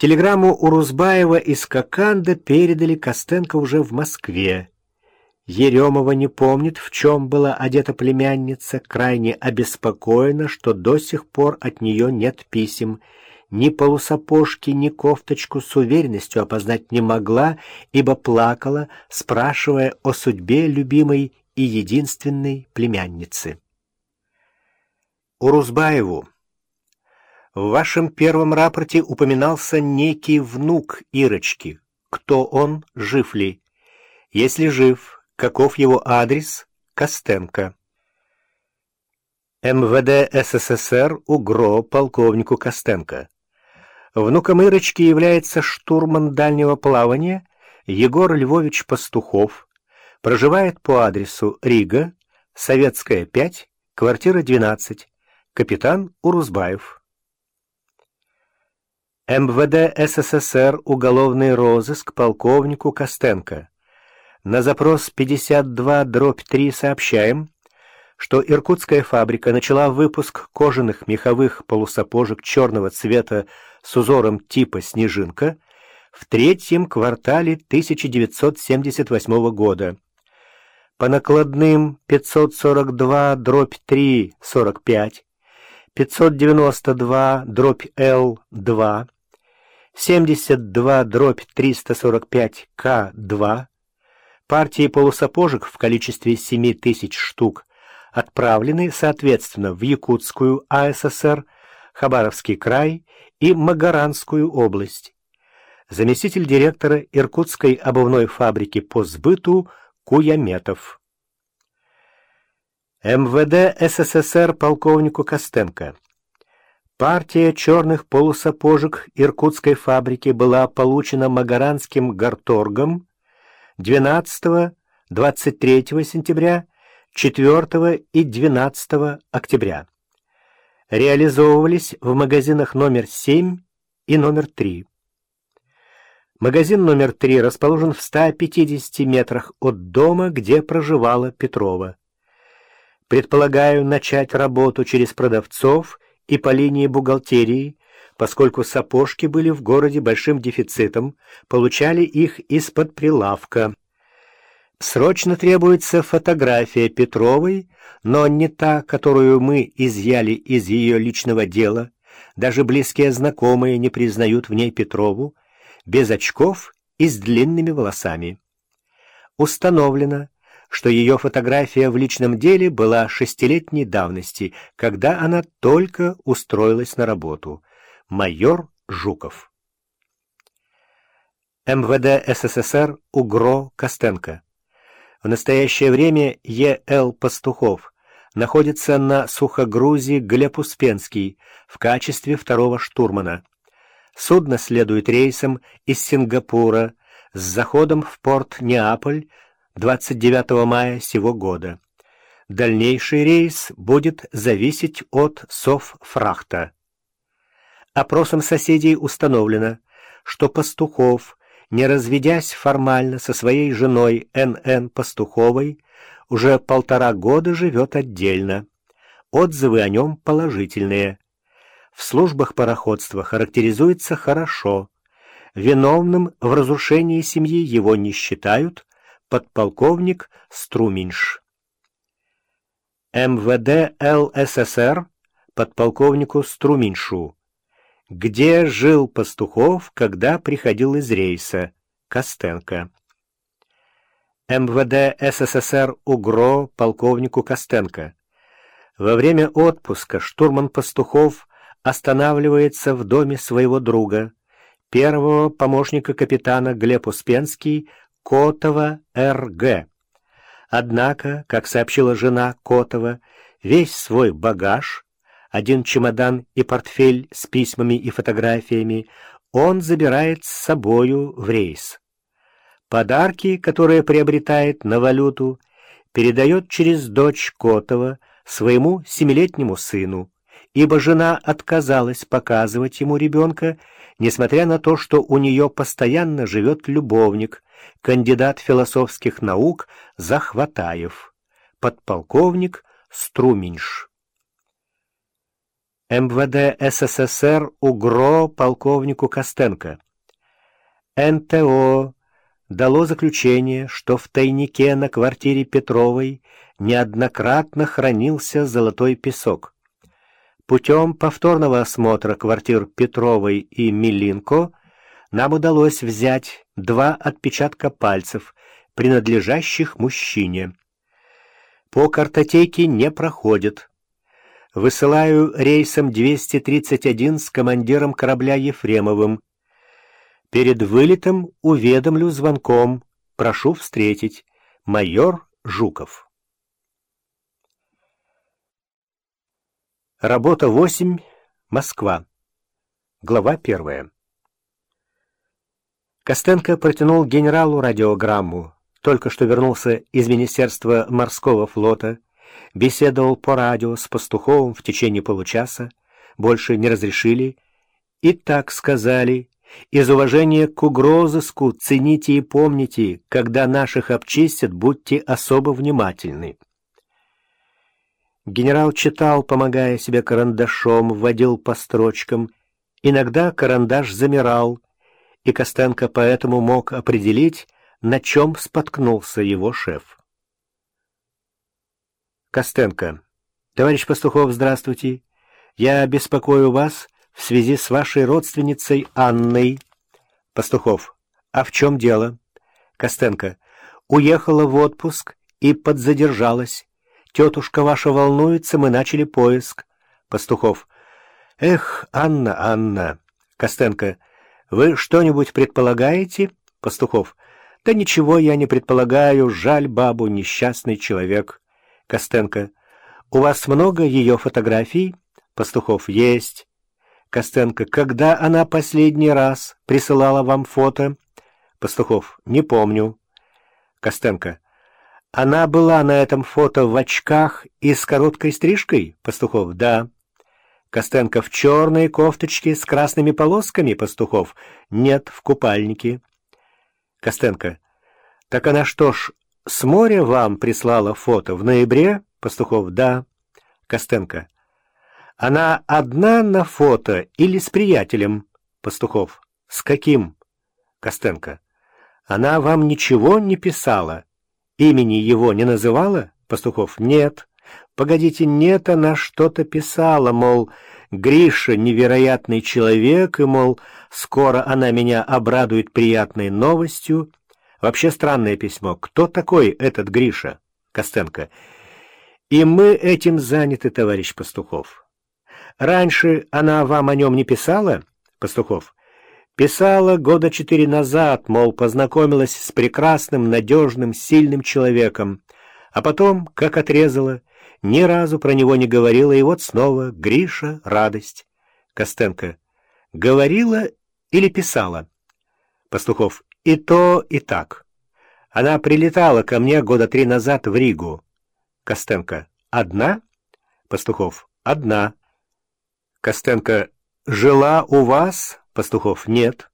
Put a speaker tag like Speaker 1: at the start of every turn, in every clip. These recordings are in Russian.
Speaker 1: Телеграмму Урузбаева из Коканда передали Костенко уже в Москве. Еремова не помнит, в чем была одета племянница, крайне обеспокоена, что до сих пор от нее нет писем. Ни полусапожки, ни кофточку с уверенностью опознать не могла, ибо плакала, спрашивая о судьбе любимой и единственной племянницы. Урузбаеву в вашем первом рапорте упоминался некий внук Ирочки. Кто он, жив ли? Если жив, каков его адрес? Костенко. МВД СССР УГРО полковнику Костенко. Внуком Ирочки является штурман дальнего плавания Егор Львович Пастухов. Проживает по адресу Рига, Советская, 5, квартира 12. Капитан Урузбаев. МВД СССР уголовный розыск полковнику Костенко. На запрос 52-3 сообщаем, что иркутская фабрика начала выпуск кожаных меховых полусапожек черного цвета с узором типа «Снежинка» в третьем квартале 1978 года. По накладным 542-3-45, 592-Л-2, 72 дробь 345 К2, партии полусапожек в количестве 7 тысяч штук отправлены, соответственно, в Якутскую АССР, Хабаровский край и Магаранскую область. Заместитель директора Иркутской обувной фабрики по сбыту Куяметов. МВД СССР полковнику Костенко. Партия черных полусапожек Иркутской фабрики была получена Магаранским горторгом 12-23 сентября, 4 и 12 октября. Реализовывались в магазинах номер 7 и номер 3. Магазин номер 3 расположен в 150 метрах от дома, где проживала Петрова. Предполагаю начать работу через продавцов и по линии бухгалтерии, поскольку сапожки были в городе большим дефицитом, получали их из-под прилавка. Срочно требуется фотография Петровой, но не та, которую мы изъяли из ее личного дела. Даже близкие знакомые не признают в ней Петрову, без очков и с длинными волосами. Установлено, что ее фотография в личном деле была шестилетней давности, когда она только устроилась на работу. Майор Жуков. МВД СССР УГРО Костенко. В настоящее время Е.Л. Пастухов находится на сухогрузе Глеб Успенский в качестве второго штурмана. Судно следует рейсом из Сингапура с заходом в порт Неаполь 29 мая сего года. Дальнейший рейс будет зависеть от Соффрахта. Опросом соседей установлено, что Пастухов, не разведясь формально со своей женой Н.Н. Пастуховой, уже полтора года живет отдельно. Отзывы о нем положительные. В службах пароходства характеризуется хорошо. Виновным в разрушении семьи его не считают, подполковник Струминш. МВД ЛССР подполковнику Струминшу. Где жил Пастухов, когда приходил из рейса? Костенко. МВД СССР УГРО полковнику Костенко. Во время отпуска штурман Пастухов останавливается в доме своего друга, первого помощника капитана Глеб Успенский Котова Р.Г. Однако, как сообщила жена Котова, весь свой багаж, один чемодан и портфель с письмами и фотографиями, он забирает с собою в рейс. Подарки, которые приобретает на валюту, передает через дочь Котова своему семилетнему сыну, ибо жена отказалась показывать ему ребенка, несмотря на то, что у нее постоянно живет любовник, кандидат философских наук Захватаев, подполковник Струминш. МВД СССР УГРО полковнику Костенко. НТО дало заключение, что в тайнике на квартире Петровой неоднократно хранился золотой песок. Путем повторного осмотра квартир Петровой и Милинко нам удалось взять два отпечатка пальцев, принадлежащих мужчине. По картотеке не проходит. Высылаю рейсом 231 с командиром корабля Ефремовым. Перед вылетом уведомлю звонком. Прошу встретить. Майор Жуков. Работа 8. Москва. Глава 1. Костенко протянул генералу радиограмму. Только что вернулся из Министерства морского флота, беседовал по радио с Пастуховым в течение получаса, больше не разрешили, и так сказали, из уважения к угрозыску цените и помните, когда наших обчистят, будьте особо внимательны. Генерал читал, помогая себе карандашом, вводил по строчкам. Иногда карандаш замирал, и Костенко поэтому мог определить, на чем споткнулся его шеф. Костенко. Товарищ Пастухов, здравствуйте. Я беспокою вас в связи с вашей родственницей Анной. Пастухов. А в чем дело? Костенко. Уехала в отпуск и подзадержалась. Тетушка ваша волнуется, мы начали поиск. Пастухов. Эх, Анна, Анна. Костенко. Вы что-нибудь предполагаете? Пастухов. Да ничего я не предполагаю, жаль бабу, несчастный человек. Костенко. У вас много ее фотографий? Пастухов. Есть. Костенко. Когда она последний раз присылала вам фото? Пастухов. Не помню. Костенко. Она была на этом фото в очках и с короткой стрижкой? Пастухов. Да. Костенко в черной кофточке с красными полосками? Пастухов. Нет, в купальнике. Костенко. Так она что ж, с моря вам прислала фото в ноябре? Пастухов. Да. Костенко. Она одна на фото или с приятелем? Пастухов. С каким? Костенко. Она вам ничего не писала? Имени его не называла? Пастухов. Нет. Погодите, нет, она что-то писала, мол, Гриша невероятный человек, и, мол, скоро она меня обрадует приятной новостью. Вообще странное письмо. Кто такой этот Гриша? Костенко. И мы этим заняты, товарищ Пастухов. Раньше она вам о нем не писала? Пастухов. Писала года четыре назад, мол, познакомилась с прекрасным, надежным, сильным человеком, а потом, как отрезала, ни разу про него не говорила, и вот снова Гриша, радость. Костенко. Говорила или писала? Пастухов. И то, и так. Она прилетала ко мне года три назад в Ригу. Костенко. Одна? Пастухов. Одна. Костенко. Жила у вас? Пастухов. Нет.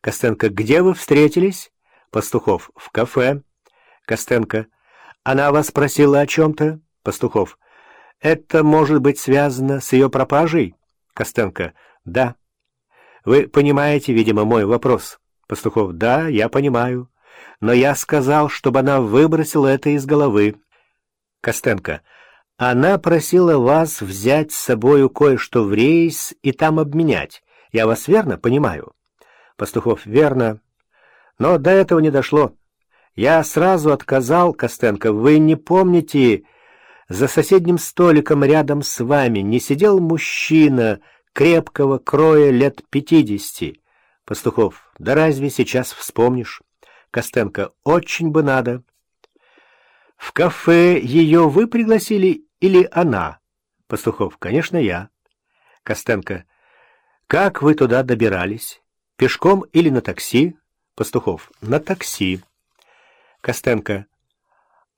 Speaker 1: Костенко. Где вы встретились? Пастухов. В кафе. Костенко. Она вас спросила о чем-то? Пастухов. Это может быть связано с ее пропажей? Костенко. Да. Вы понимаете, видимо, мой вопрос. Пастухов. Да, я понимаю. Но я сказал, чтобы она выбросила это из головы. Костенко. Она просила вас взять с собою кое-что в рейс и там обменять. Я вас верно понимаю? Пастухов. Верно. Но до этого не дошло. Я сразу отказал, Костенко. Вы не помните... За соседним столиком рядом с вами не сидел мужчина крепкого кроя лет пятидесяти? Пастухов. Да разве сейчас вспомнишь? Костенко. Очень бы надо. В кафе ее вы пригласили или она? Пастухов. Конечно, я. Костенко. Как вы туда добирались? Пешком или на такси? Пастухов. На такси. Костенко.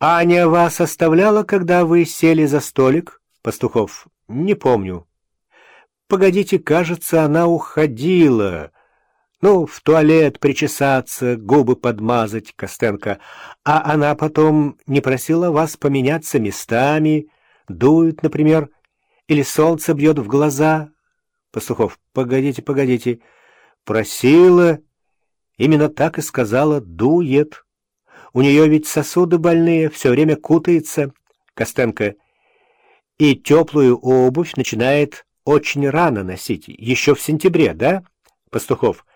Speaker 1: «Аня вас оставляла, когда вы сели за столик?» Пастухов. «Не помню». «Погодите, кажется, она уходила. Ну, в туалет причесаться, губы подмазать, Костенко. А она потом не просила вас поменяться местами, дует, например. Или солнце бьет в глаза? Пастухов, погодите, погодите. Просила, именно так и сказала, дует. У нее ведь сосуды больные, все время кутается. Костенко, и теплую обувь начинает очень рано носить, еще в сентябре, да? Пастухов,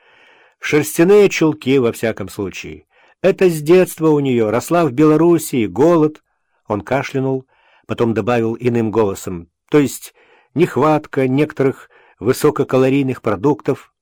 Speaker 1: шерстяные чулки во всяком случае. Это с детства у нее, росла в Белоруссии, голод. Он кашлянул, потом добавил иным голосом. То есть нехватка некоторых высококалорийных продуктов.